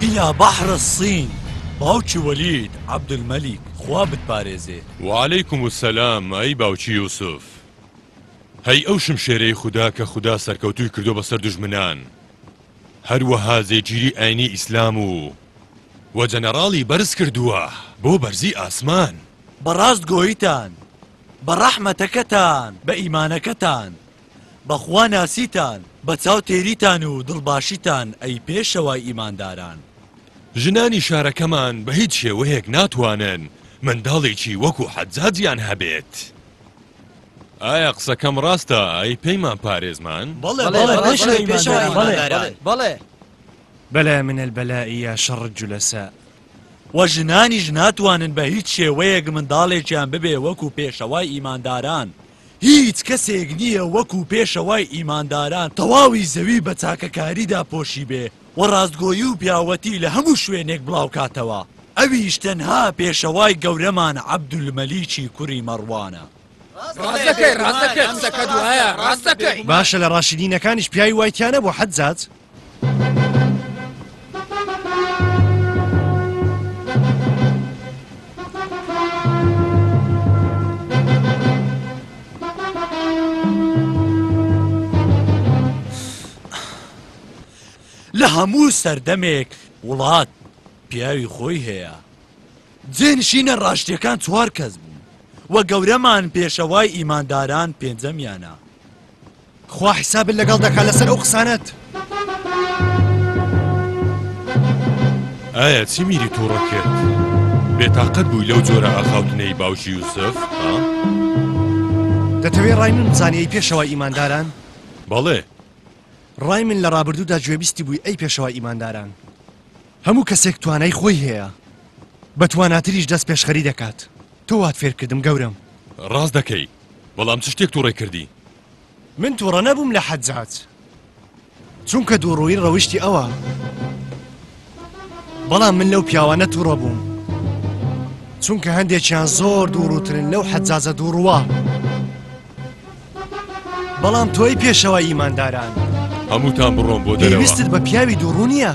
ئیلا بەحر الصین باوکی وەلید عبدالملیک خوا بتپارێزێ. وعلیکم السلام ئەی باوکی یوسف. هەی ئەو شمشێرەی خودا کە خودا سەرکەوتووی کردووە بەسەر دوژمنان هەروەها جێگیری ئاینی ئیسلام و وە جەنەڕاڵی بەرز کردووە بۆ بەرزی ئاسمان. بەڕاست گۆیتان بە ڕەحمەتەکەتان بە ئیمانەکەتان بەخوا ناسیتان بە چاو تێریتان و دڵباشیتان ئەی پێشەوای ئیمانداران. ژنانی شارەکەمان بە هیچ شێوەیەک ناتوانن منداڵێکی وەکو حەجاجیان هەبێت. ئایا قسەکەم ڕاستە ئەی پەیمان پارێزمان؟ بەڵێ بەڵێ پێشەوای ئیمانداران بەڵێ. بلا من البلاء یا شر الجلساء. وە ژنانیش ناتوانن بە هیچ شێوەیەک منداڵێکیان ببێ وەکو پێشەوای ئیمانداران هیچ کەسێک نییە وەکو پێشەوای ئیمانداران تەواوی زەوی بە چاکەکاریدا پۆشیبێ و ڕاستگۆیی و پیاوەتی لە هەموو شوێنێک بڵاوکاتەوە، ئەویش تەنها پێشەوای گەورەمان عەبدولمەلیکی کوڕی مەڕوانە. باشە لە ڕاشیدینەکانیش پیاوی وای تیا نەبوو حەجاج؟ لە هەموو سەردەمێک وڵات پیاوی خۆی هەیە جێنشینە ڕاشتەکان چوار کەس بوون و گەورەمان پێشەوای ئیمانداران پێنجەمیانە خوا حیسابت لەگەڵ دەکات لەسەر ئەو قسانەت. ئایا چی میری تووڕە کرد؟ بێتاقەت بووی لەو جۆرە ئاخاوتنەی باوکی یوسف ها؟ دەتەوێ ڕای من بزانێ ئەی پێشەوا ئیمانداران؟ بەڵێ ڕای من لە ڕابردوودا گوێبیستی بووی ئەی پێشەوا ئیمانداران هەموو کەسێک توانای خۆی هەیە بە تواناتریش دەست پێشخەری دەکات تۆ وات فێرکردم گەورەم ڕاست دەکەی بەڵام چ شتێک تووڕەی کردی؟ من توڕە نەبووم لە حەجاج چونکە دووڕووی ڕەوشتی ئەوە بەڵام من لەو پیاوانە توڕە بووم چونکە هەندێکیان زۆر دووڕوترن لەو حەجاجە دووڕوە بەڵام تۆی پێشەوە ئیمانداران هەمووتان بڕۆم بۆ دەویستت بە پیاوی دووڕوو نییە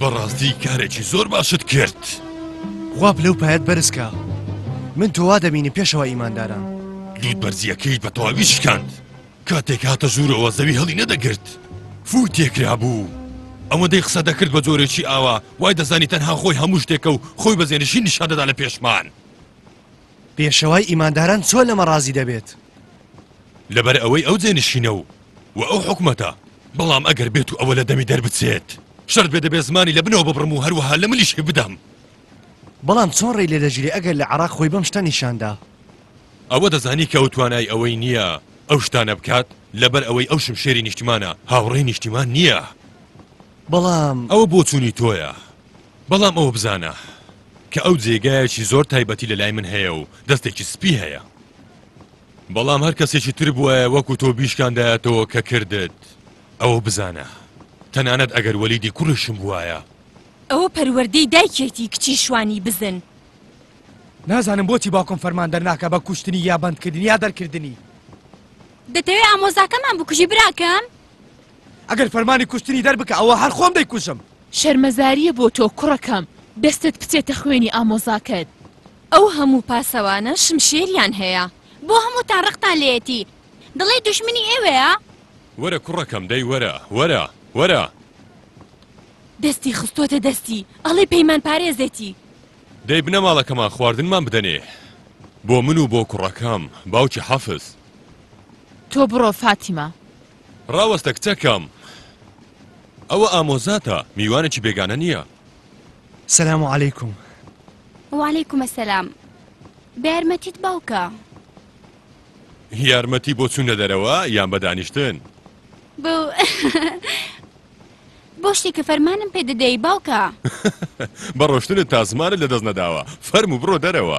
بەڕاستی کارێکی زۆر باشت کرد خوا پلە و پایەت بەرزکە من تۆوا دەبینی پێشەوە ئیمانداران لوت بەرزیەکەی بە تەواوی شکاند کاتێک هاتە ژوورەوە زەوی هەڵی نەدەگرت فو تێکرا بوو ئەوەندەی قسە دەکرد بە جۆرێکی ئاوا وای دەزانی تەنها خۆی هەموو شتێکە و خۆی بە زێنشی نیشاندەدا لە پێشمان پێشەوای ئیمانداران چۆن لەمە ڕازی دەبێت؟ لەبەر ئەوەی ئەو جێنشینە و و ئەو حکومەتە، بەڵام ئەگەر بێت و ئەوە لە دەمی دەربچێت، شەرت بێ دەبێ زمانی لە بنەوە ببڕم و هەروەها لە ملیشی بدەم. بەڵام چۆن ڕێی لێ دەگیرێ ئەگەر لە عێراق خۆی بەم شتە نیشان دا؟ ئەوە دەزانی کە ئەو توانای ئەوەی نییە ئەو شتانە بکات، لەبەر ئەوەی ئەو شمشێری نیشتیمانە، هاوڕێی نیشتیمان نییە. بەڵام. ئەوە بۆچوونی تۆیە. بەڵام ئەوە بزانە کە ئەو جێگایەکی زۆر تایبەتی لە لای من هەیە و دەستێکی سپی هەیە. بەڵام هەر کەسێکی تر بوایە وەکو تۆ بیشکاندایەتەوە کە کردت. ئەوە بزانە تەنانەت ئەگەر وەلیدی کوڕیشم بوایە. ئەوە پەروەردەی دایکێتی کچی شوانی بزن. نازانم بۆچی باوکم فەرمان دەرناکا بە کوشتنی یا بەندکردنی یا دەرکردنی. دەتەوێ ئامۆزاکەمان بکوژی براکەم؟ ئەگەر فەرمانی کوشتنی دەربکە ئەوا هەر خۆم دەیکوژم. شەرمەزاریە بۆ تۆ کوڕەکەم دەستت بچێتە خوێنی ئامۆزاکەت. ئەو هەموو پاسەوانە شمشێریان هەیە. بۆ هەمووتان ڕقتان لێیەتی دڵێی دوژمنی ئێوەیە؟ وەرە کوڕەکەم دەی وەرە وەرە وەرە. دەستی خستۆتە دەستی ئەڵێی پەیمان پارێزێتی. دەی بنەماڵەکەمان خواردنمان بدەنێ بۆ من و بۆ کوڕەکەم باوکی حەفز. تۆ بڕۆ فاتیمە. ڕاوەستە کچەکەم ئەوە ئامۆزاتە میوانێکی بێگانە نییە. سلام علیکم. وعلیکم السلام بە یارمەتیت باوکە. یارمەتی بۆ چوونە دەرەوە یان بە دانیشتن؟ بۆ بۆ شتێکە فەرمانم پێ دەدەی باوکە بە ڕۆشتنت تا زمانت لە دەست نەداوە فەرم و بڕۆ دەرەوە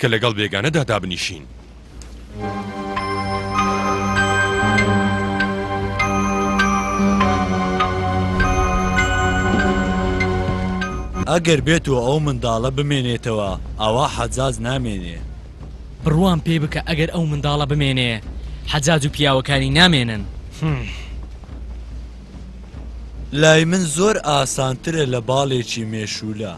کە لەگەڵ بێگانەدا دابنیشین. ئەگەر بێت و ئەو منداڵە بمێنێتەوە، ئەوا حەجاج نامێنێ. بڕوام پێ بکە ئەگەر ئەو منداڵە بمێنێ، حەجاج و پیاوەکانی نامێنن. لای من زۆر ئاسانترە لە باڵێکی مێشوولە.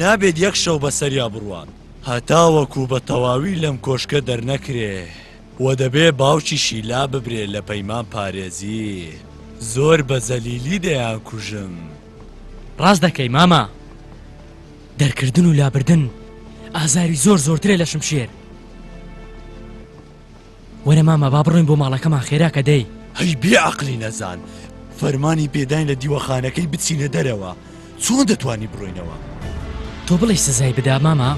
نابێت یەک شەو بەسەریا بڕوات هەتاوەکو بە تەواوی لەم کۆشکە دەرنەکرێ و دەبێ باوکیشی لا ببرێ لە پەیمان پارێزی زۆر بە زەلیلی دەیان کوژم ڕاست دەکەی مامە دەرکردن و لابردن ئازاری زۆر زۆرترێ لە شمشێر. وەرە مامە با بڕۆین بۆ ماڵەکەمان خێرا کە دەی. هەی بێ عەقلی نەزان فەرمانی پێداین لە دیوەخانەکەی بچینە دەرەوە چۆن دەتوانی بڕۆینەوە. تۆ بڵێی سزای بدا مامە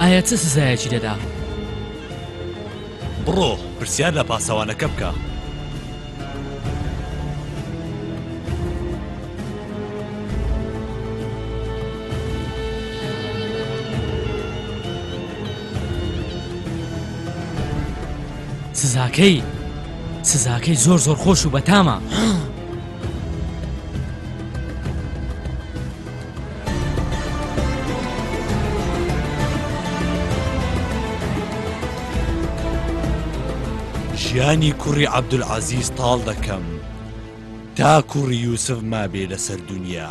ئایا چ سزایەکی دەدا. بڕۆ پرسیار لە پاسەوانەکە بکە. سزاکەی سزاکەی زۆر زۆر خۆش و بەتامە. ژیانی کوڕی عەبدولعەزیز تاڵ دەکەم تا کوڕی یوسف مابێ لەسەر دونیا.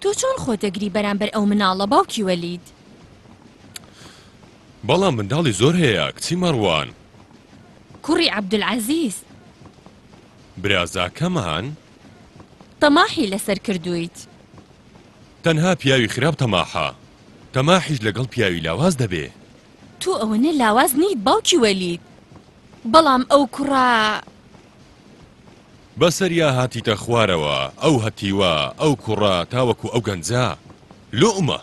تۆ چۆن خۆ دەگری بەرامبەر ئەو مناڵە باوکی وەلید بەڵام منداڵی زۆر هەیە کچی مەڕوان کوڕی عەبدولعەزیز برازاکەمان تەماحی لەسەر کردویت تەنها پیاوی خراپ تەماحە تەماحیش لەگەڵ پیاوی لاواز دەبێ تۆ ئەوەنە لاواز نیت باوکی وەلید بەڵام ئەو کوڕە. بەسەریا هاتیتە خوارەوە ئەو هەتیوە ئەو کوڕە تاوەکو ئەو گەنجە لوئمە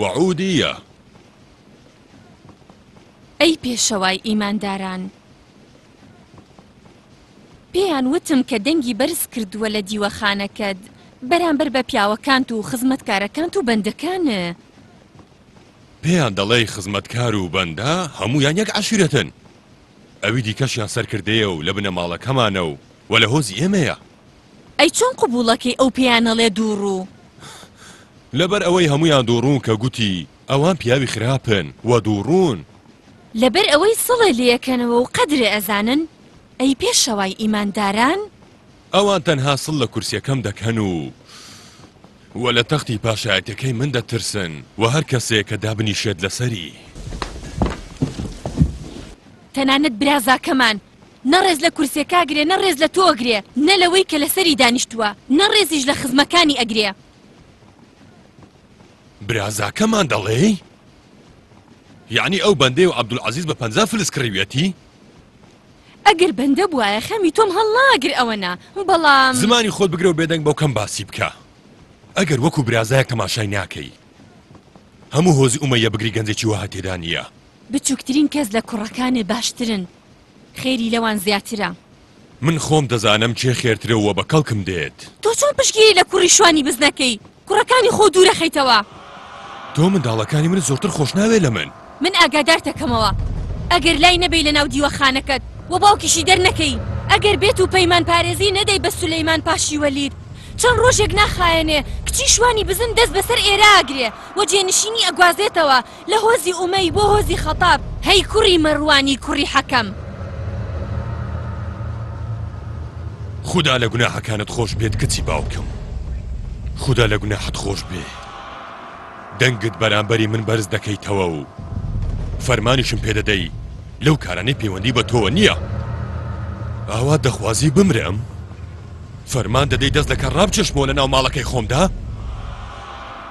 وعودیە. ئەی پێشەوای ئیمانداران. پێیان وتم کە دەنگی بەرز کردووە لە دیوەخانەکەت بەرامبەر بە پیاوەکانت و خزمەتکارەکانت و بەندەکانت. پێیان دەڵێی خزمەتکار و بەندە هەموویان یەک عەشیرەتن ئەوی دیکەشیان سەرکردەیە و لە بنەماڵەکەمانە و و لە هۆزی ئێمەیە. ئەی چۆن قبوڵەکەی ئەو پێیان ئەڵێ دووڕوو؟ لەبەر ئەوەی هەموویان دووڕوون کە گوتی ئەوان پیاوی خراپن و دووڕوون. لەبەر ئەوەی سڵێ لێ ئەکەنەوە و قەدرێ ئەزانن، ئەی پێشەوای ئیمانداران؟ ئەوان تەنها سڵ لە کورسیەکەم دەکەن و وە لە تەختی پاشایەتیەکەی من دەترسن وە هەر کەسێک کە دابنیشێت لەسەری. تەنانەت برازاکەمان نە ڕێز لە کورسیەکە ئەگرێ نە ڕێز لە تۆ ئەگرێ نە لەوەی کە لەسەری دانیشتووە نە ڕێزیش لە خزمەکانی ئەگرێ. برازاکەمان دەڵێی؟ یەعنی ئەو بەندەی و عەبدولعەزیز بە پەنجا فلس کڕیویەتی؟ ئەگەر بەندە بوایە خەمی تۆم هەڵناگر ئەوەنا بەڵام. زمانی خۆت بگرەو بێدەنگ بەو کەم باسی بکە ئەگەر وەکو برازایەک تەماشای ناکەی هەموو هۆزی ئومەیە بگری گەنجێکی وەها تێدا نیە. بچوکترین کەس لە کوڕەکانێ باشترن خێری لەوان زیاترە. من خۆم دەزانم کێ خێرترە وە بە کەڵکم دێت. تۆ چۆن پشگیری لە کوڕی شوانی بز نەکەی کوڕەکانی خۆو دوورەخەیتەوە. تۆ منداڵەکانی منت زۆرتر خۆشناوێ لە من. من ئاگادارتەکەمەوە ئەگەر لای نەبەی لەناو دیوەخانەکەت و باوکیشی دەرنەکەی، ئەگەر بێت و پەیمانپارێزی نەدەی بە سولەیمان پاشی وەلید، چەند ڕۆژێک ناخایەنێ کچی شوانی بزن دەست بەسەر ئێرە ئاگرێ و جێنشینی ئەگوازێتەوە لە هۆزی ئومەی بۆ هۆزی خەتاب. هەی کوڕی مەروانی کوڕی حەکەم. خودا لە گوناحەکانت خۆش بێت کچی باوکم. خودا لە گوناحت خۆش بێ. دەنگت بەرامبەری من بەرز دەکەیتەوە و فەرمانیشم پێدەدەی لەو کارانەی پەیوەندی بە تۆوە نییە. ئاوا دەخوازی بمرم؟ فەرمان دەدەی دەست لە کار ڕابچێشمەوە لە ناو ماڵەکەی خۆمدا؟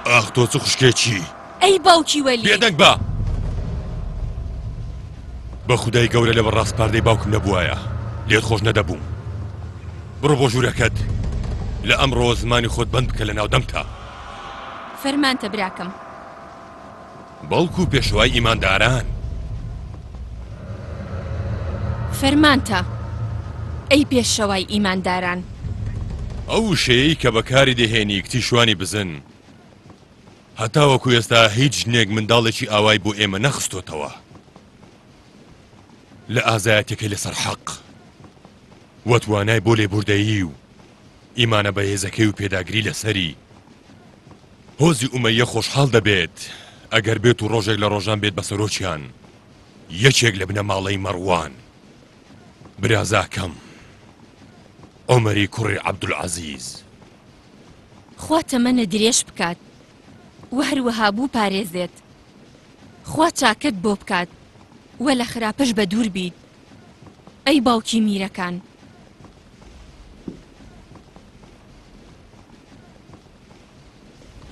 ئاخ تۆ چ خوشکێکی. ئەی باوکی وەلی. بێدەنگ بە بەخودای گەورە لەوە ڕاسپاردەی باوکم نەبوایە لێت خۆش نەدەبووم بڕۆ بۆ ژوورەکەت لە ئەمڕۆ زمانی خۆت بند بکە لە ناودەمتا فەرمانتە براکەم بەڵکو پێشوای ئیمانداران فەرمانتە ئەی پێشەوای ئیمانداران ئەو وشەیەی کە بەکاری دەهێنی کتیشوانی بزن هەتاوەکو ئێستا هیچ ژنێک منداڵێکی ئاوای بۆ ئێمە نەخستۆتەوە لە ئازایەتیەکەی لەسەر حەق وە توانای بۆ لێبوردەیی و ئیمانە بەهێزەکەی و پێداگری لەسەری هۆزی ئومەیە خۆشحاڵ دەبێت ئەگەر بێت و ڕۆژێک لە ڕۆژان بێت بە سەرۆکیان یەکێک لە بنەماڵەی مەڕوان برازاکەم ئۆمەری کوڕی عەبدولعەزیز خوا تەمەنە درێژ بکات و هەروەها بوو پارێزێت خوا چاکەت بۆ بکات و لە خراپەش بە دوور بیت ئەی باوکی میرەکان.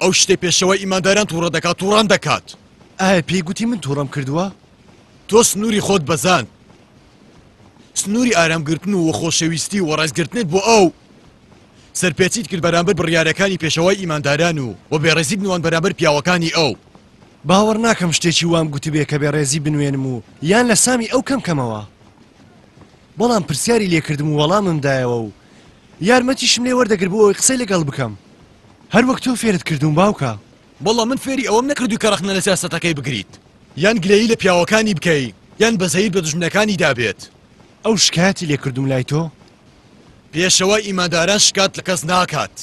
ئەو شتەی پێشەوای ئیمانداران تووڕە دەکات، تووڕەم دەکات. ئایا پێی گوتی من تووڕەم کردووە؟ تۆ سنووری خۆت بەزاند. سنووری ئارامگرتن و خۆشەویستی و ڕێزگرتنت بۆ ئەو، سەرپێچیت کرد بەرامبەر بڕیارەکانی پێشەوای ئیمانداران و و بێڕێزی بنواند بەرامبەر پیاوەکانی ئەو. باوەڕ ناکەم شتێکی وام گوتبێ کە بێڕێزی بنوێنم و یان لە سامی ئەو کەم کەمەوە. بەڵام پرسیاری لێکردم و وەڵامم دایەوە و یارمەتیشم لێ وەردەگرت بۆ ئەوەی قسەی لەگەڵ بکەم. هەر وەک تۆ فێرت کردووم باوکە. وەڵڵا من فێری ئەوەم نەکردووی کە ڕەخنە لە سیاسەتەکەی بگریت یان گلەیی لە پیاوەکانی بکەی یان بە زەیر بە دوژمنەکانی دابێت. ئەو شکایەتی لێ کردووم لای تۆ؟ پێشەوای ئیمانداران شکات لە کەس ناکات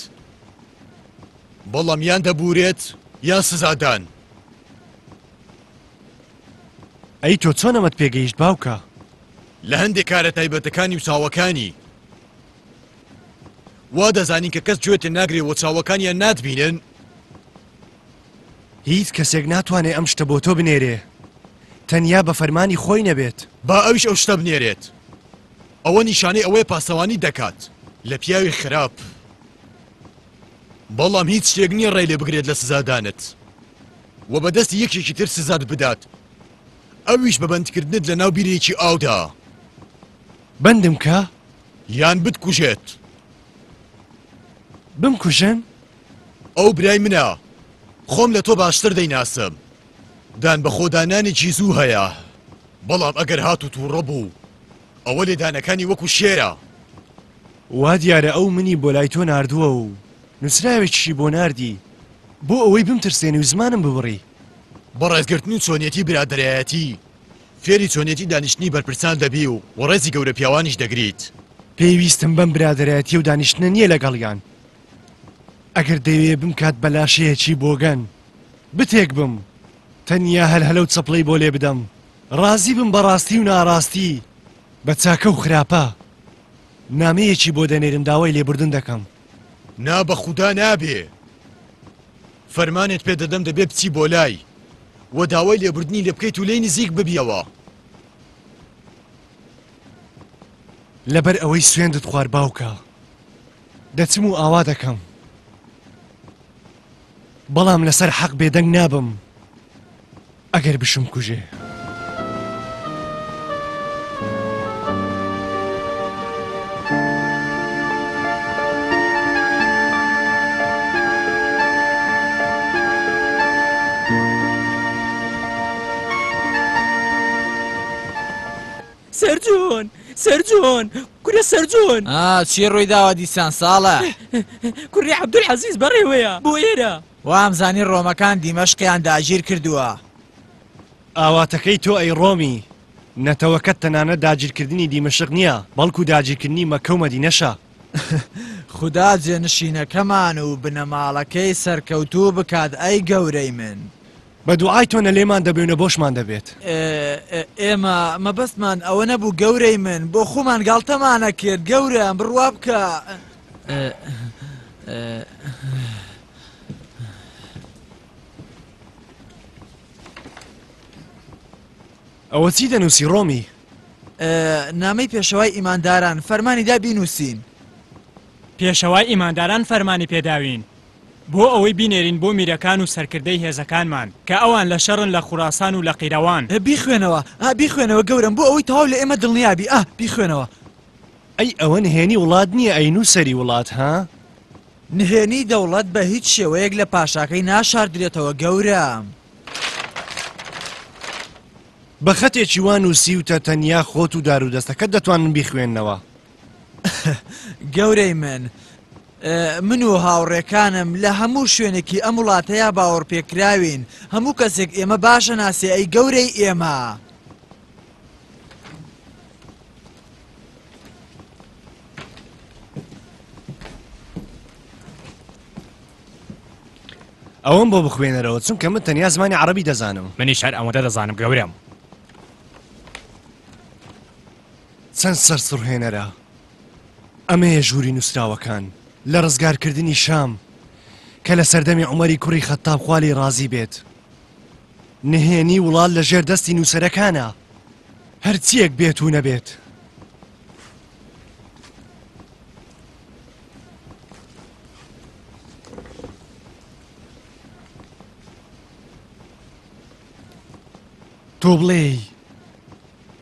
بەڵام یان دەبورێت یان سزادان. ئەی تۆ چۆن ئەمەت پێگەیشت باوکە؟ لە هەندێ کارە تایبەتەکانی و چاوەکانی وا دەزانین کە کەس گوێت لێ ناگرێ و چاوەکانیان ناتبینن؟ هیچ کەسێک ناتوانێ ئەم شتە بۆ تۆ بنێرێ تەنیا بە فەرمانی خۆی نەبێت با ئەویش ئەو شتە بنێرێت ئەوە نیشانەی ئەوەیە پاسەوانی دەکات لە پیاوی خراپ بەڵام هیچ شتێک نییە ڕێ لێ بگرێت لە سزادانت و بەدەست یەکێکی تر سزات بدات ئەویش بە بەندکردنت لە ناو بیرێکی ئاودا بەندم کە یان بتکوژێت. بمکوژن؟ ئەو برای منە خۆم لە تۆ باشتر دەیناسم دان بەخۆدانانێکی زوو هەیە بەڵام ئەگەر هات و تووڕە بوو ئەوە لێدانەکانی وەکو شێرە وا دیارە ئەو منی بۆ لای تۆ ناردووە و نووسراوێکیشی بۆ ناردی بۆ ئەوەی بمترسێنی و زمانم ببڕی. بە ڕێزگرتن و چۆنیەتی برادەرایەتی فێری چۆنیەتی دانیشتنی بەرپرسان دەبی و وەڕێزی گەورە پیاوانیش دەگریت. پێویستم بەم برادەرایەتی و دانیشتنە نیە لەگەڵیان ئەگەر دەیەوێ بمکات بە لاشەیەکی بۆگەن بتێک بم تەنیا هەلهەلە و چەپڵەی بۆ لێ بدەم ڕازی بم بە ڕاستی و ناڕاستی بە چاکە و خراپە نامەیەکی بۆ دەنێرم داوای لێبوردن دەکەم. نا بەخودا نابێ. فەرمانت پێ دەدەم دەبێ بچی بۆ لای و داوای لێبوردنی لێ بکەیت و لێی نزیک ببیەوە. لەبەر ئەوەی سوێندت خوارد باوکە دەچم و ئاوا دەکەم. بەڵام لەسەر حەق بێدەنگ نابم. ئەگەر بشم کوژێ. سەرجۆن سەرجۆن کورە سەرجۆن چی ڕوویداوە دیسان ساڵە کوڕی عبدول عزیز بەڕێوەیە بۆ ئێرە وامزانی ڕۆمەکان دیمەشقیان داگیر کردووە. ئاواتەکەی تۆ ئەی ڕۆمی، نەتەوەکەت تەنانەت داگیرکردنی دیمەشق نییە، بەڵکو داگیرکردنی مەککە و مەدینەشە. خودا جێنشینەکەمان و بنەماڵەکەی سەرکەوتوو بکات ئەی گەورەی من. بە دوعای تۆ نە لێمان دەبێ و نە بۆشمان دەبێت. ئێمە مەبەستمان ئەوە نەبوو گەورەی من، بۆ خومان گاڵتەمانەکرد گەورەم، بڕوا بکە. ئەوە چی دەنووسی ڕۆمی؟ نامەی پێشەوای ئیمانداران فەرمانی دا بینووسین. پێشەوای ئیمانداران فەرمانی پێداوین. بۆ ئەوەی بینێرین بۆ میرەکان و سەرکردەی هێزەکانمان کە ئەوان لە شەڕن لە خوراسان و لە قیرەوان. بیخوێنەوە، ئا بیخوێنەوە گەورەم بۆ ئەوەی تەواو لە ئێمە دڵنیا بی، ئا بیخوێنەوە. ئەی ئەوە نهێنی وڵات نیە ئەی نوسەری وڵات ها؟ نهێنی دەوڵەت بە هیچ شێوەیەک لە پاشاکەی ناشاردرێتەوە گەورە. بە خەتێکی وا نووسیوتە تەنیا خۆت و دار و دەستەکەت دەتوانن بیخوێننەوە. گەورەی من من و هاوڕێکانم لە هەموو شوێنێکی ئەم وڵاتەیە باوەڕپێکراوین هەموو کەسێک ئێمە باشە ناسێ ئەی گەورەی ئێمە. ئەوەم بۆ بخوێنەرەوە چونکە من تەنیا زمانی عربی دەزانم منی شار ئەوەندە دەزانم گەورم چەند سەر سڕهێنەرە ئەمەیە ژووری نووسراوەکان لە ڕزگارکردنی شام کە لە سەردەمی عمەری کوڕی خەتتابخوالی ڕازی بێت نهێنی وڵات لە ژێر دەستی نووسەرەکانە هەرچیەک بێت و نەبێت. تۆ بڵێی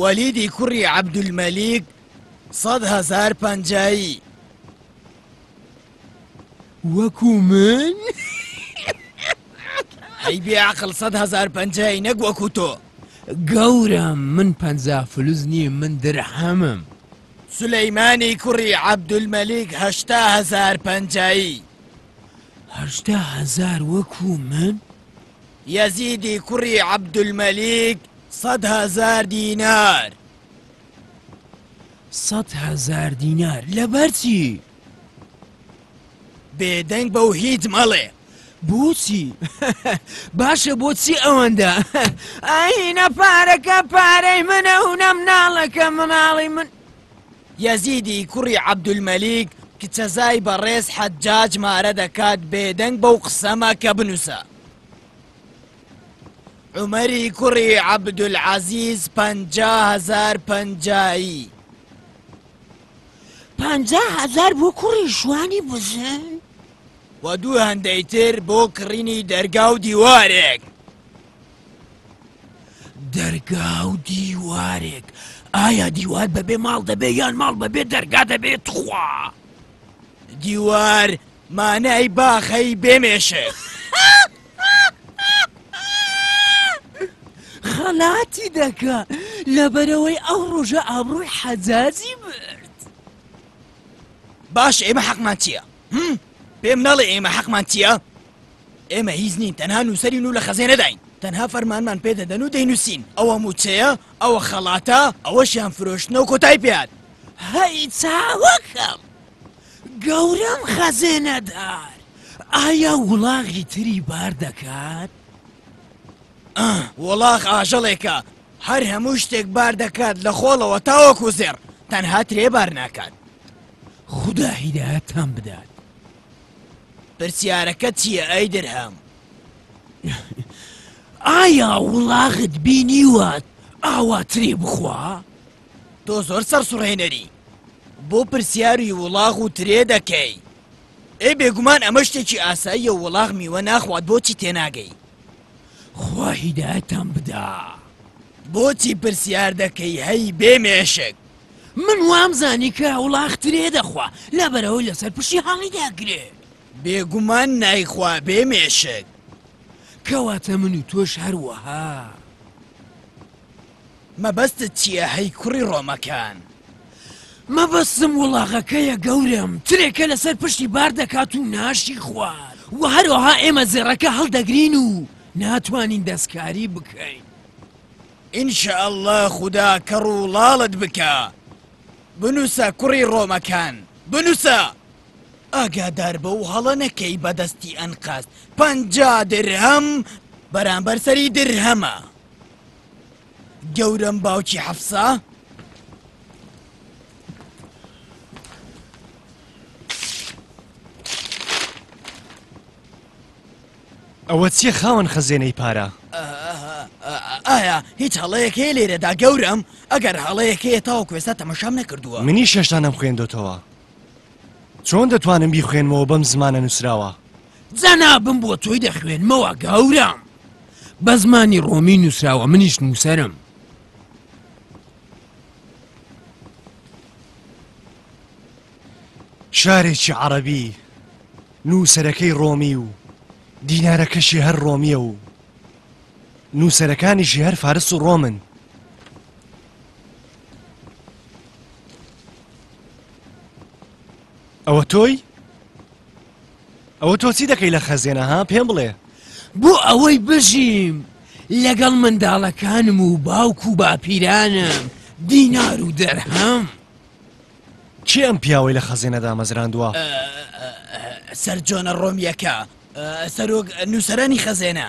وەلیدی کوڕی عەبدولمەلیک سەد هەزار پەنجایی. وەکو من؟ ئەی بێ عەقڵ سەد هەزار پەنجایی نەک وەکو تۆ. گەورەم من پەنجا فلوس نیم من درهەمم. سولەیمانی کوڕی عەبدولمەلیک هەشتا هەزار پەنجایی. هەشتا هەزار وەکو من؟ یەزیدی کوڕی عەبدولمەلیک سەد هەزار دینار. سەد هەزار دینار لەبەر چی؟ بێدەنگ بە و هیچ مەڵێ. بۆچی؟ باشە بۆچی ئەوەندە؟ ئاینە پارەکە پارەی منە و نەمناڵەکە مناڵی من. یەزیدی کوڕی عەبدولمەلیک کچەزای بەڕێز حەجاج مارە دەکات بێدەنگ بەو قسە مەکە بنووسە. عومەری کوڕی عەبدولعەزیز پەنجا هەزار پەنجایی. پەنجا هەزار بۆ کوڕی شوانی بزن؟ و دوو هەندەی تر بۆ کڕینی دەرگا و دیوارێک. دەرگا و دیوارێک ئایا دیوار بەبێ ماڵ دەبێ یان ماڵ بەبێ دەرگا دەبێت تخوا دیوار مانای باخەی بێمێشێ خەلاتی دەکە لەبەرەوەی ئەو ڕۆژە ئابڕووی حەجاجی برد باش ئێمە حەقمان چییە؟ پێم نەڵێ ئێمە حەقمان چییە؟ ئێمە هیچ نین تەنها نووسەرین و لە خەزێنەداین تەنها فەرمانمان پێ دەدەن و دەینووسین ئەوە مووچەیە ئەوە خەڵاتە ئەوەشیان فرۆشتنەوە کۆتای پێهات هەی چاوەکەم گەورەم خەزێنەدار ئایا وڵاغی تری بار دەکات؟ وڵاغ ئاژەڵێکە هەر هەموو شتێک بار دەکات لە خۆڵەوە تاوەکو زێڕ تەنها ترێ بار ناکات خودا هیدایەتتان بدات. پرسیارەکەت چییە ئەی درهەم؟ ئایا وڵاخت بینیوە ئاوا ترێ بخوا؟ تۆ زۆر سەرسوڕهێنەری بۆ پرسیاری وڵاغ و ترێ دەکەی ئەی بێگومان ئەمە شتێکی ئاساییە وڵاغ میوە ناخوات بۆچی تێناگەی خوا هیدایەتان بدا بۆچی پرسیار دەکەی هەی بێ مێشک من وام زانی کە وڵاخ ترێ دەخوا لەبەرئەوەی لەسەر پشی هەڵی دەگرێ. بێگومان نایخوا بێ مێشک. کەواتە من و تۆش هەروەها. مەبەستت چییە هەی کوڕی ڕۆمەکان؟ مەبەستم وڵاغەکەیە گەورەم، ترێکە لەسەر پشتی بار دەکات و ناشی خوات و هەرۆها ئێمە زێڕەکە هەڵدەگرین و ناتوانین دەستکاری بکەین. ان شاء اللە خودا کەڕ و ڵاڵت بکا بنوسە کوڕی ڕۆمەکان بنوسە ئاگاداربە و هەڵە نەکەی بەدەستی ئەنقەست پەنجا درهەم بەرامبەر سەری درهەمە گەورەم باوکی حەفسە ئەوە چیە خاوەن خەزێنەی پارە؟ ئایا هیچ هەڵەیەک هەیە لێرەدا گەورەم ئەگەر هەڵەیەک هەیە تاوە کوێستا تەمەشام نەکردووە منی شەشتانم خوێندۆتەوە چۆن دەتوانم بیخوێنمەوە بەم زمانە نووسراوە جەنابم بۆ تۆی دەخوێنمەوە گەورەم بە زمانی ڕۆمی نووسراوە منیش نووسرم شارێکی عەڕەبی نووسەرەکەی ڕۆمی و دینارەکەشی هەر ڕۆمییە و نووسەرەکانیشی هەر فارس و ڕۆمن ئەوە تۆی ئەوە تۆ چی دەکەی لە خەزێنە ها پێم بڵێ بۆ ئەوەی بژیم لەگەڵ منداڵەکانم و باوک و باپیرانم دینار و دەرهەم کێ ئەم پیاوەی لە خەزێنە دامەزراندووە؟ سەرجۆنە ڕۆمیەکە سەرۆک نووسەرانی خەزێنە.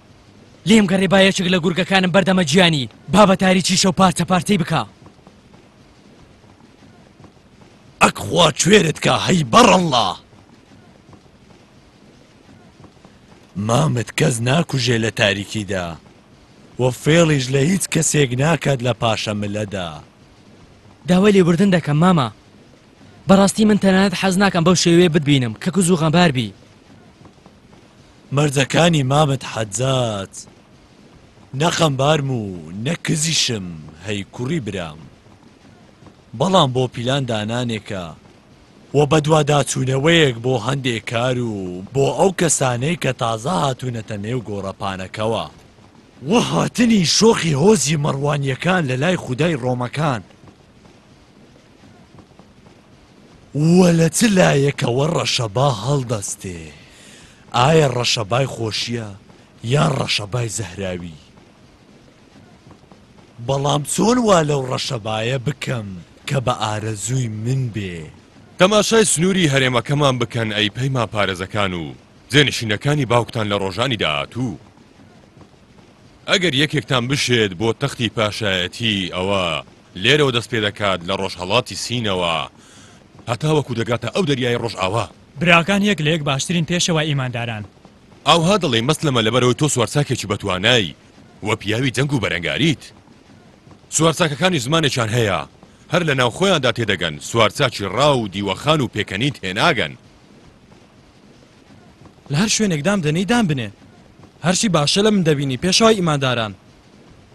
لێم گەڕێ با یەکێک لە گورگەکانم بەردەمە گیانی با بە تاریکی شەو پارچە پارچەی بکە ئەک خوا کوێرت کا هەی بەڕەڵڵا مامت کەس ناکوژێ لە تاریکیدا و فێڵیش لە هیچ کەسێک ناکات لە پاشە ملەدا داوای لێبوردن دەکەم مامە بەڕاستی من تەنانەت حەز ناکەم بەو شێوێ بتبینم کە کز و غەمبار بی مەرجەکانی مامت حەجاج نە قەمبارم و نە کزیشم هەی کوڕی برام بەڵام بۆ پیلان دانانێکە و بەدواداچوونەوەیەک بۆ هەندێ کار و بۆ ئەو کەسانەی کە تازە هاتوونەتە نێو گۆڕەپانەکەوە و هاتنی شۆخی هۆزی مەڕوانییەکان لە لای خودای ڕۆمەکان و لە چ لایەکەوە ڕەشەبا هەڵدەستێ؟ ئایا ڕەشەبای خۆشیە یان ڕەشەبای زەهراوی؟ بەڵام چۆن وا لەو ڕەشەبایە بکەم کە بە ئارەزووی من بێ؟ تەماشای سنووری هەرێمەکەمان بکەن ئەی پەیمان پارێزەکان و جێنشینەکانی باوکتان لە ڕۆژانی داهاتوو. ئەگەر یەکێکتان بشێت بۆ تەختی پاشایەتی ئەوا، لێرەوە دەست پێ دەکات لە ڕۆژهەڵاتی سینەوە هەتاوەکو دەگاتە ئەو دەریای ڕۆژئاوا. براکان یەک لە یەک باشترین پێشەوا ئیمانداران. ئاوها دەڵێی مەسلەمە لەبەرئەوەی تۆ سوارچاکێکی بەتوانای و پیاوی جەنگ و بەرەنگاریت. سوارچاکەکانیش زمانێکیان هەیە هەر لە ناو خۆیاندا تێدەگەن سوارچاکی ڕاو و دیوەخان و پێکەنین تێناگەن. لە هەر شوێنێک دام دەنێی دام بنێ. هەرچی باشە لە من دەبینی پێشەوای ئیمانداران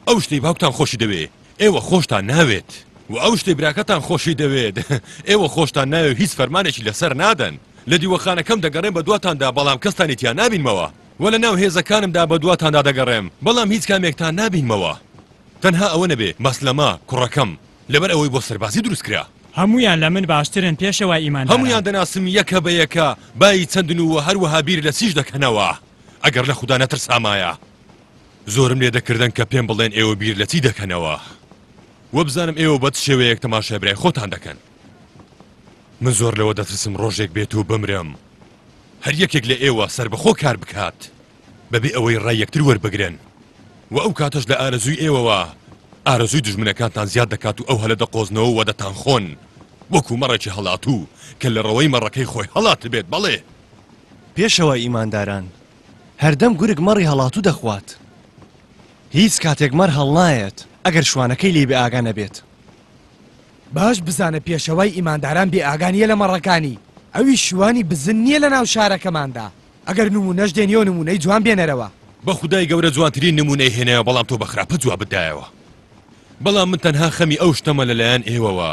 ئەو شتەی باوکتان خۆشی دەوێ ئێوە خۆشتان ناوێت و ئەو شتەی براکەتان خۆشی دەوێت ئێوە خۆشتان ناوێ هیچ فەرمانێکی لەسەر نادەن لە دیوەخانەکەم دەگەڕێم بە دواتاندا بەڵام کەستانی تیا نابینمەوە وە لە ناو هێزەکانمدا بە دواتاندا دەگەڕێم بەڵام هیچ کامێکتان نابینمەوە تەنها ئەوە نەبێ مەسلەمە کوڕەکەم لەبەر ئەوەی بۆ سەربازی دروست کرا هەموویان لە من باشترن پێشەوا ئیمانداران. هەموویان دەناسم یەکە بە یەکە بایی چەندن و هەروەها بیر لە چیش دەکەنەوە ئەگەر لە خودا نەترسامایە. زۆرم لێ دەکردن کە پێم بڵێن ئێوە بیر لە چی دەکەنەوە و بزانم ئێوە بە چ شێوەیەک تەماشای برای خۆتان دەکەن. من زۆر لەوە دەترسم ڕۆژێک بێت و بمرم هەر یەکێک لە ئێوە سەربەخۆ کار بکات بەبێ ئەوەی ڕای یەکتر وەربگرن و ئەو کاتەش لە ئارەزووی ئێوەوە ئارەزووی دژمنەکانتان زیاد دەکات و ئەو هەلە دەقۆزنەوە و دەتانخۆن وەکو مەڕێکی هەڵاتوو کە لە ڕەوەی مەڕەکەی خۆی هەڵاتبێت، بەڵێ. پێشەوا ئیمانداران! هەردەم گورگ مەڕی هەڵاتوو دەخوات. هیچ کاتێک مەڕ هەڵنایەت ئەگەر شوانەکەی لێی بێ ئاگا نەبێت. باش بزانە پێشەوای ئیمانداران بێ ئاگا نیە لە مەڕەکانی، ئەویش شوانی بزن نیە لە ناو شارەکەماندا. ئەگەر نموونەش دێنیەوە نموونەی جوان بێنەرەوە. بە خودای گەورە جوانترین نموونەی هێنایەوە بەڵام تۆ بە خراپە جوابت دایەوە. بەڵام من تەنها خەمی ئەو شتەمە لە لایەن ئێوەوە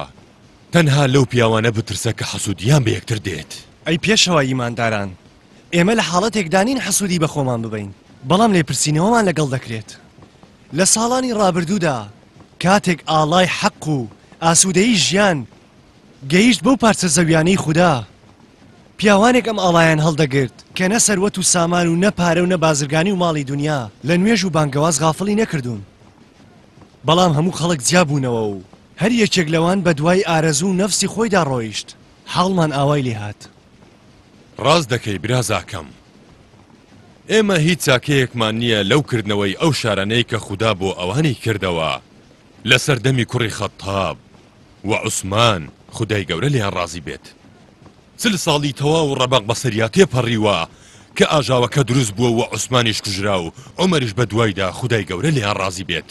تەنها لەو پیاوانە بترسە کە حەسوودیان بە یەکتر دێت. ئەی پێشەوای ئیمانداران ئێمە لە حاڵەتێکدا نین حەسوودی بە خۆمان ببین، بەڵام لێپرسینەوەمان لەگەڵ دەکرێت. لە ساڵانی ڕابردوودا کاتێک ئاڵای حەق و ئاسوودەیی ژیان گەیشت بەو پارچە زەوییانەی خودا، پیاوانێک ئەم ئاڵایەیان هەڵدەگرت کە نە سەروەت و سامان و نە پارە و نە بازرگانی و ماڵی دونیا لە نوێژ و بانگەواز غافڵی نەکردوون. بەڵام هەموو خەڵک جیا بوونەوە و هەر یەکێک لەوان بەدوای ئارەزوو و نەفسی خۆیدا ڕۆیشت. حاڵمان ئاوای لێهات. ڕاست دەکەی برازاکەم ئێمە هیچ چاکەیەکمان نییە لەو کردنەوەی ئەو شارانەی کە خودا بۆ ئەوانی کردەوە لە سەردەمی کوڕی خەتاب و عوسمان خودای گەورە لێیان ڕازی بێت چل ساڵی تەواو ڕەبەق بەسەریا تێپەڕیوە کە ئاژاوەکە دروست بووە و عوسمانیش کوژرا و عومەریش بە دوایدا خودای گەورە لێیان ڕازی بێت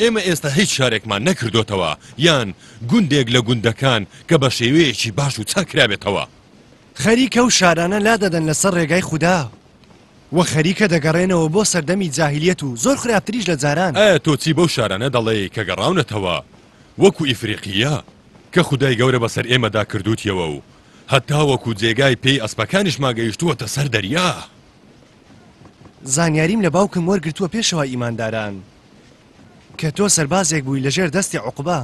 ئێمە ئێستا هیچ شارێکمان نەکردۆتەوە یان گوندێک لە گوندەکان کە بە شێوەیەکی باش و چاک کرابێتەوە. خەریکە ئەو شارانە لادەدەن لەسەر ڕێگای خودا و خەریکە دەگەڕێنەوە بۆ سەردەمی جاهیلیەت و زۆر خراپتریش لە جاران. ئایا تۆ چی بەو شارانە دەڵێی کە گەڕاونەتەوە وەکو ئیفریقییە کە خودای گەورە بەسەر ئێمەدا کردووتیەوە و هەتاوەکو جێگای پێی ئەسپەکانیشمان گەیشتووەتە سەر دەریا؟ زانیاریم لە باوکم وەرگرتووە پێشەوای ئیمانداران کە تۆ سەربازێک بووی لە ژێر دەستی عوقبە.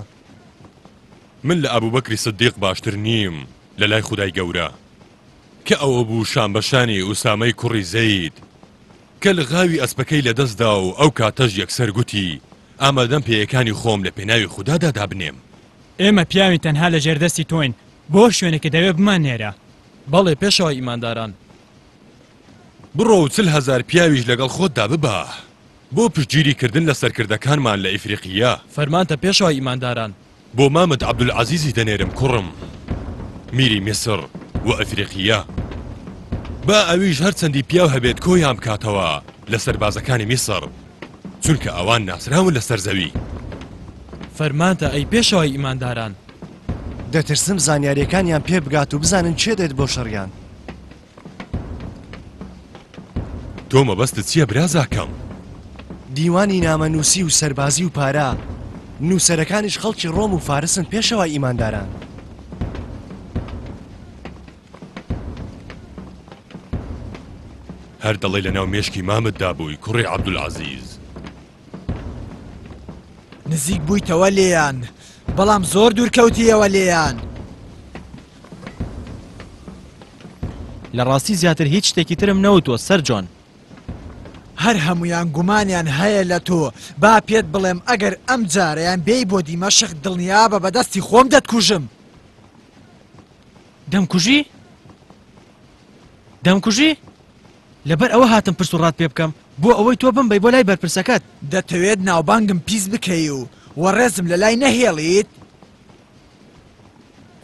من لە ئەبوبەکری سدیق باشتر نیم لە لای خودای گەورە. کە ئەوە بوو شان بە شانی ئوسامەی کوڕی زەید کە لغاوی ئەسپەکەی لە دەست دا و ئەو کاتەش یەکسەر گوتی ئامادەم پێیەکانی خۆم لە پێناوی خودادا دابنێم. ئێمە پیاوین تەنها لە ژێر دەستی تۆین بۆ شوێنێک کە دەوێ بماننێرە. بەڵێ پێشەوای ئیمانداران. بڕۆ و چل هەزار پیاویش لەگەڵ خۆتدا ببە. بۆ پشتگیری کردن لە سەرکردەکانمان لە ئیفریقییە. فەرمانتە پێشەوای ئیمانداران. بۆ مامت عەبدولعەزیزی دەنێرم کوڕم. میری میسر و ئیفریقییە. با ئەویش هەر چەندی پیاو هەبێت کۆیان بکاتەوە لە سەربازەکانی میسر. چونکە ئەوان ناسراون لە سەر زەوی. فەرمانتە ئەی پێشەوای ئیمانداران. دەترسم زانیارییەکانیان پێ بگات و بزانن کێ دێت بۆ شەڕیان. تۆ مەبەستت چییە برازاکەم؟ دیوانی نامە نووسی و سەربازی و پارە نووسەرەکانیش خەڵکی ڕۆم و فارسن پێشەوە ئیمانداران. هەر دەڵێ لە ناو مێشکی مامتدا بووی کوڕی عەبدولعەزیز نزیک بوویتەوە لێیان بەڵام زۆر دوورکەوتیەوە لێیان. لە ڕاستی زیاتر هیچ شتێکی ترم نەوتوە سەر جۆن. هەر هەموویان گومانیان هەیە لە تۆ با پێت بڵێم ئەگەر ئەم جارەیان بێی بۆ دیمەشق دڵنیابە بە دەستی خۆم دەتکوژم. دەمکوژی؟ دەمکوژی؟ لەبەر ئەوە هاتم پرس و ڕات پێ بکەم بۆ ئەوەی تۆ بمبەی بۆ لای بەرپرسەکەت دەتەوێت ناوبانگم پیس بکەی و وەڕێزم لە لای نەهێڵیت؟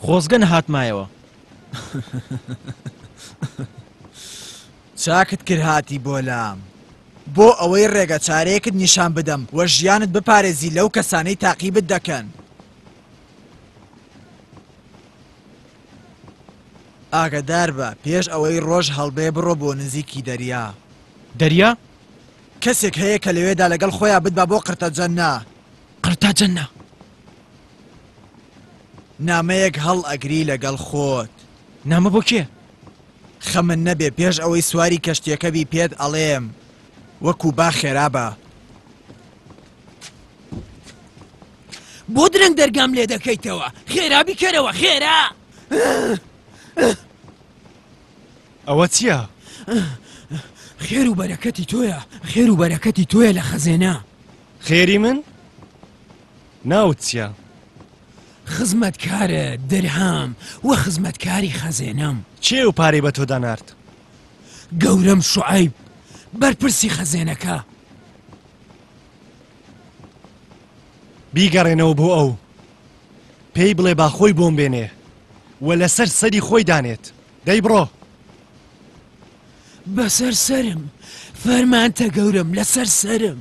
خۆزگە نەهاتمایەوە چاکت کرد هاتی بۆ لام بۆ ئەوەی ڕێگە چارەیەکت نیشان بدەم وە ژیانت بپارێزی لەو کەسانەی تاقیبت دەکەن ئاگدار بە پێش ئەوەی ڕۆژ هەڵبێ بڕۆ بۆ نزیکی دەریا دەریا کەسێک هەیە کە لەوێدا لەگەڵ خۆیان بت بە بۆ قرتە جەننا قرتە جەننا نامەیەک هەڵ ئەگری لەگەڵ خۆت. نامە بۆ کێ؟ خەمت نەبێ پێش ئەوەی سواری کەشتیەکە بی پێت ئەڵێم وەکو با خێرا بە. بۆ درەنگ دەرگام لێ دەکەیتەوە خێرا بیکەرەوە خێرا ئەوە چییە؟ خێر و بەرەکەتی تۆیە خێر و بەرەکەتی تۆیە لە خەزێنە خێری من؟ ناوت چیە؟ خزمەتکارە درهام و خزمەتکاری خەزێنەم. کێ ئەو پارەی بە تۆدا نارد؟ گەورەم شوعەیب بەرپرسی خەزێنەکە. بیگەڕێنەوە بۆ ئەو پێی بڵێ با خۆی بۆم بێنێ و لەسەر سەری خۆی دانێت دەی بڕۆ. بەسەر سەرم فەرمانتە گەورەم لەسەر سەرم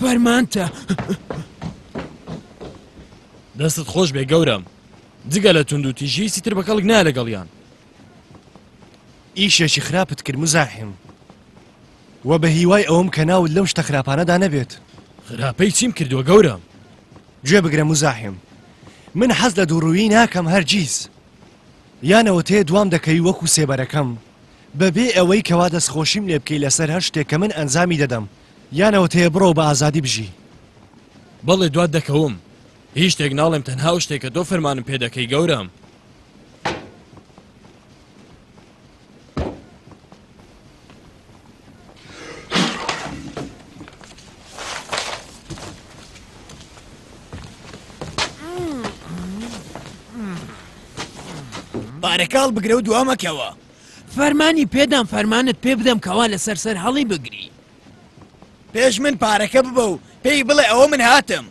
فەرمانتە دەستت خۆش بێ گەورەم جگە لە تونند و تیژی سیتر بە کەڵک نایە لەگەڵیان ئیشێکی خراپت کرد مزاحم و بە هیوای ئەوم کە ناوت لەم شتە خراپانەدا نەبێت خراپەی چیم کردووە گەورە گوێ بگرە مزاحم من حەز لە دووڕووی ناکەم هەرگیز یانەوە تێ دوام دەکەوی وەکو سێبەرەکەم بەبێ ئەوەی کەوا دەستخۆشیم لێ بکەی لەسەر هەر شتێک کە من ئەنجامی دەدەم یان ئەوەت هەیە بڕۆ و بە ئازادی بژی. بەڵێ دوات دەکەوم هیچ شتێک ناڵێم تەنها ئەو شتێک کە تۆ فەرمانم پێ دەکەی گەورەم. پارەکاڵ بگرە و دوامەکەوە فەرمانی پێدام فەرمانت پێ بدەم کەوا لەسەر سەر هەڵی بگری پێش من پارەکە ببە و پێی بڵێ ئەوە من هاتم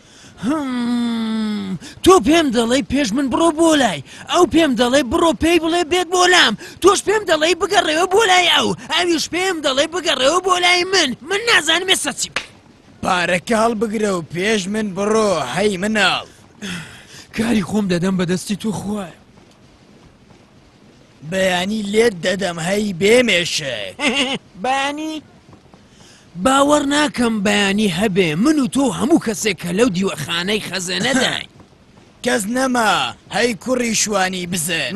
هممم تۆ پێم دەڵێی پێش من بڕۆ بۆ لای ئەو پێم دەڵێ بڕۆ پێی بڵێ بێت بۆ لام تۆش پێم دەڵێی بگەڕێوە بۆ لای ئەو ئەویش پێم دەڵێ بگەڕێوە بۆ لای من من نازانم ێستا چی بکەم پارەکە هەڵبگرە و پێش من بڕۆ هەی مناڵ کاری خۆم دەدەم بەدەستی تو خوایە بەیانی لێت دەدەم هەی بێ مێشێ بەیانی باوەڕ ناکەم بەیانی هەبێ من و تۆ هەموو کەسێک کە لەو دیوەخانەی خەزێنەداین کەس نەما هەی کوڕی شوانی بزن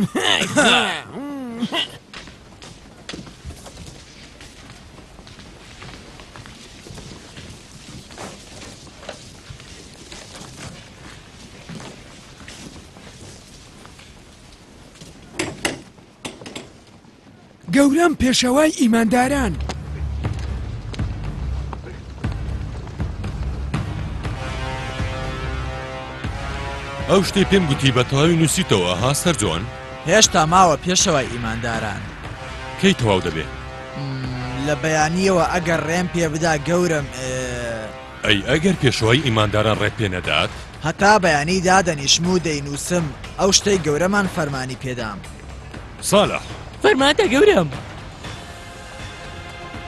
گەورەم پێشەوای ئیمانداران ئەو شتەی پێم گوتی بە تەواوی نووسیتەوە ها سەرجۆن هێشتا ماوە پێشەوای ئیمانداران کەی تەواو دەبێت لە بەیانیەوە ئەگەر ڕێم پێ بدا گەورم ئێ... ئەی ئەگەر پێشوای ئیمانداران ڕێت پێ نەدات؟ هەتا بەیانی دادەنیشم و دەینووسم ئەو شتەی گەورەمان فەرمانی پێدام. سالح! فەرماندە گەورەم!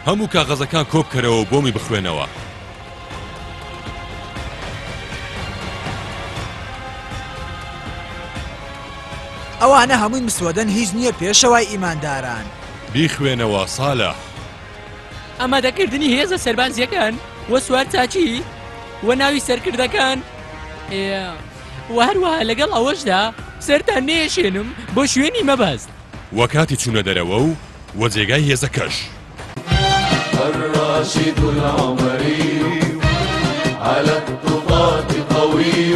هەموو کاغەزەکان کۆبکەرەوە و بۆمی بخوێنەوە. ئەوانە هەمووی مسوەدەن هیچ نییە پێشەوای ئیمانداران. بیخوێنەوە سالح! ئامادەکردنی هێزە سەربازییەکان و سوارچاکی و ناوی سەرکردەکان و هەروەها لەگەڵ ئەوەشدا سەرتان نێشێنم بۆ شوێنی مەبەست وە کاتی چوونە دەرەوە و وە جێگای هێزە کەش على الطباط قوي